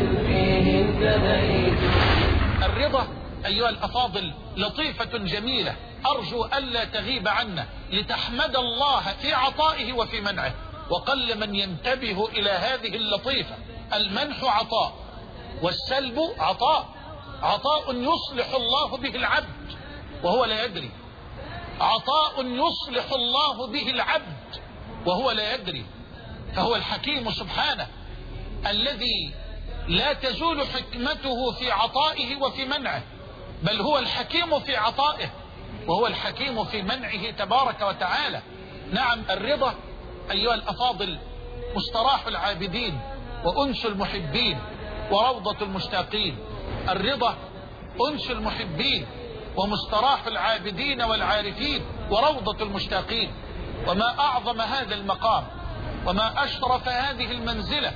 فيه الرضا أيها الأفاضل لطيفة جميلة. أرجو ألا تغيب عنا لتحمد الله في عطائه وفي منعه. وقل من ينتبه إلى هذه اللطيفة. المنح عطاء. والسلب عطاء. عطاء يصلح الله به العبد. وهو لا يدري. عطاء يصلح الله به العبد. وهو لا يدري. فهو الحكيم سبحانه. الذي لا تزول حكمته في عطائه وفي منعه بل هو الحكيم في عطائه وهو الحكيم في منعه تبارك وتعالى. نعم الرضا أيها الأفاضل مستراح العابدين وأنس المحبين وروضة المشتاقين. الرضا أنس المحبين ومستراح العابدين والعارفين وروضة المشتاقين. وما أعظم هذا المقام وما أشرف هذه المنزلة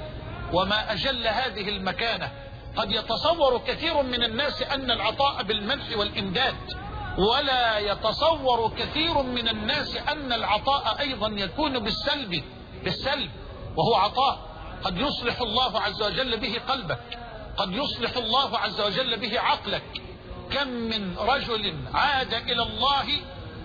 وما أجل هذه المكانة. قد يتصور كثير من الناس أن العطاء بالمنح والإمداد ولا يتصور كثير من الناس أن العطاء أيضا يكون بالسلب بالسلب وهو عطاء. قد يصلح الله عز وجل به قلبك قد يصلح الله عز وجل به عقلك. كم من رجل عاد إلى الله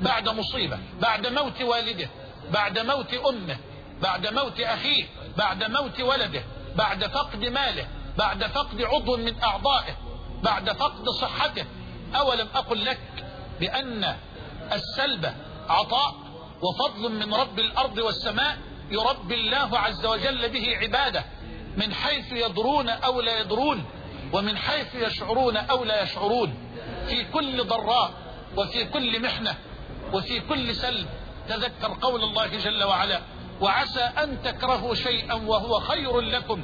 بعد مصيبة بعد موت والده بعد موت أمه بعد موت أخيه بعد موت ولده. بعد فقد ماله بعد فقد عضو من أعضائه بعد فقد صحته. أولم أقل لك بأن السلب عطاء وفضل من رب الأرض والسماء يربي الله عز وجل به عباده من حيث يدرون أو لا يدرون ومن حيث يشعرون أو لا يشعرون. في كل ضراء وفي كل محنة وفي كل سلب. تذكر قول الله جل وعلا وعسى أن تكرهوا شيئا وهو خير لكم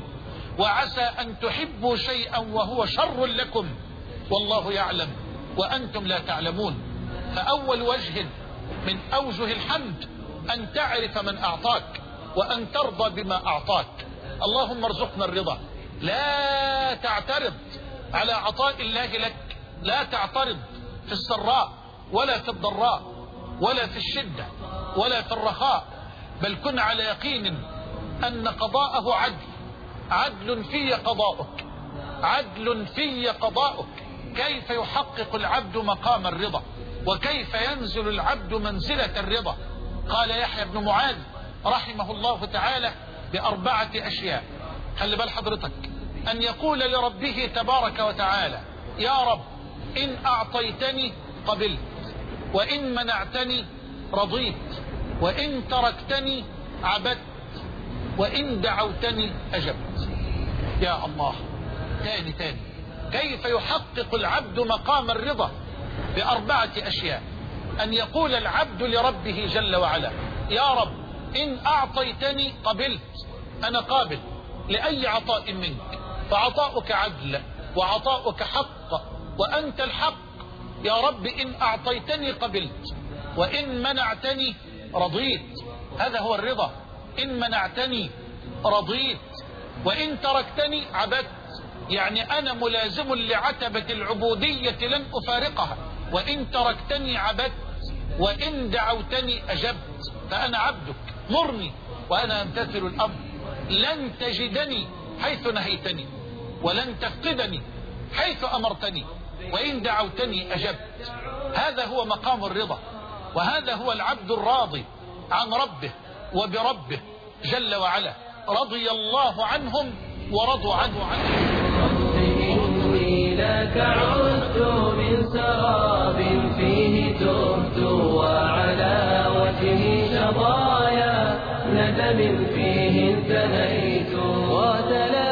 وعسى أن تحبوا شيئا وهو شر لكم. والله يعلم وأنتم لا تعلمون. فأول وجه من أوجه الحمد أن تعرف من أعطاك وأن ترضى بما أعطاك. اللهم ارزقنا الرضا. لا تعترض على عطاء الله لك. لا تعترض في السراء ولا في الضراء ولا في الشدة ولا في الرخاء. بل كن على يقين أن قضاءه عدل. عدل في قضاؤك. عدل في قضاؤك. كيف يحقق العبد مقام الرضا؟ وكيف ينزل العبد منزلة الرضا؟ قال يحيى بن معاذ رحمه الله تعالى بأربعة أشياء. خلي بال حضرتك. أن يقول لربه تبارك وتعالى يا رب إن أعطيتني قبلت وإن منعتني رضيت. وإن تركتني عبدت وإن دعوتني أجبت. يا الله تاني تاني. كيف يحقق العبد مقام الرضا؟ بأربعة أشياء. أن يقول العبد لربه جل وعلا يا رب إن أعطيتني قبلت أنا قابل لأي عطاء منك؟ فعطاؤك عدل وعطاؤك حق وأنت الحق. يا رب إن أعطيتني قبلت وإن منعتني رضيت. هذا هو الرضا. إن منعتني رضيت. وإن تركتني عبدت. يعني أنا ملازم لعتبة العبودية لن أفارقها. وإن تركتني عبدت. وإن دعوتني أجبت. فأنا عبدك. مرني. وأنا أمتثل الأمر. لن تجدني حيث نهيتني. ولن تفقدني حيث أمرتني. وإن دعوتني أجبت. هذا هو مقام الرضا. وهذا هو العبد الراضي عن ربه وبربه جل وعلا. رضي الله عنهم ورضوا عنه. عنه إني لك عدت من سراب فيه تهت وعلى وجهي شظايا ندم فيه انتهيت. وتلاشت في